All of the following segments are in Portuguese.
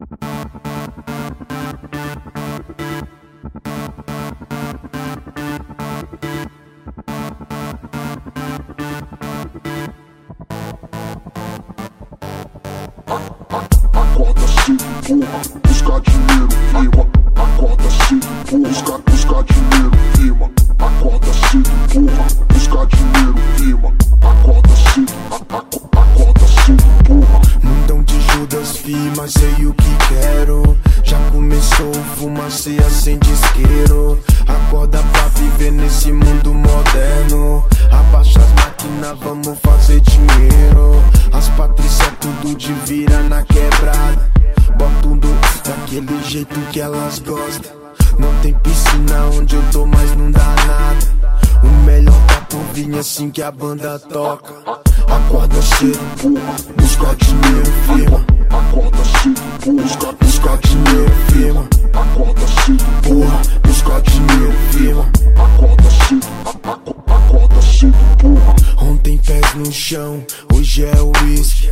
Acorda cedo, porra, buscar dinheiro, firma. Acorda cedo, porra, buscar, Firma, sei o que quero. Já começou o fumaça e acende isqueiro. Acorda pra viver nesse mundo moderno. Abaixa as máquinas, vamos fazer dinheiro. As patrícias tudo de vira na quebrada. Bota tudo daquele jeito que elas gostam. Não tem piscina onde eu tô, mas não dá nada. O melhor tá por vir assim que a banda toca. Acorda cedo, busca dinheiro, firma. Acorda cedo, buscar, Busca dinheiro, firma. acorda cedo, Porra, busca dinheiro, firma. acorda cedo, acorda cedo, porra. Ontem pés no chão, hoje é o whisky.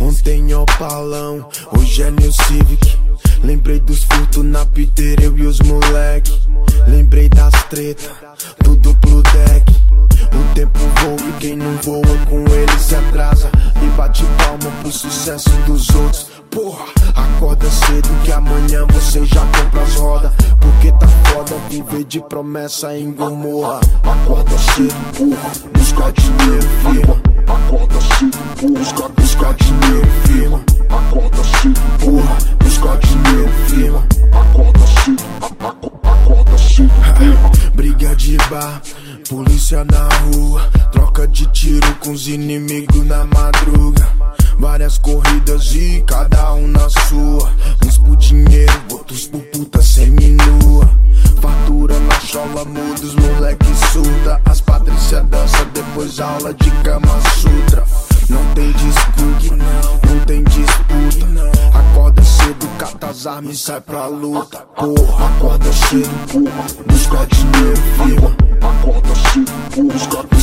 Ontem opalão, hoje é New Civic. Lembrei dos furtos na piteira, eu e os moleque. Lembrei das treta, tudo pro deck. O tempo voa e quem não voa com ele se atrasa. Bate palma pro sucesso dos outros. Porra, acorda cedo que amanhã você já compra as rodas. Porque tá foda viver de promessa em Gomorra. Acorda cedo, porra, busca dinheiro, firma. Polícia na rua. Troca de tiro com os inimigos na madruga. Várias corridas e cada um na sua. Uns por dinheiro, outros por puta seminua. Fartura na chola, muda os moleque surda. As patrícia dança, depois aula de cama sutra. Não tem disputa, as armas e sai pra luta. Porra, acorda cedo, porra. busca dinheiro, firma. Acorda cedo, porra, Busca dinheiro,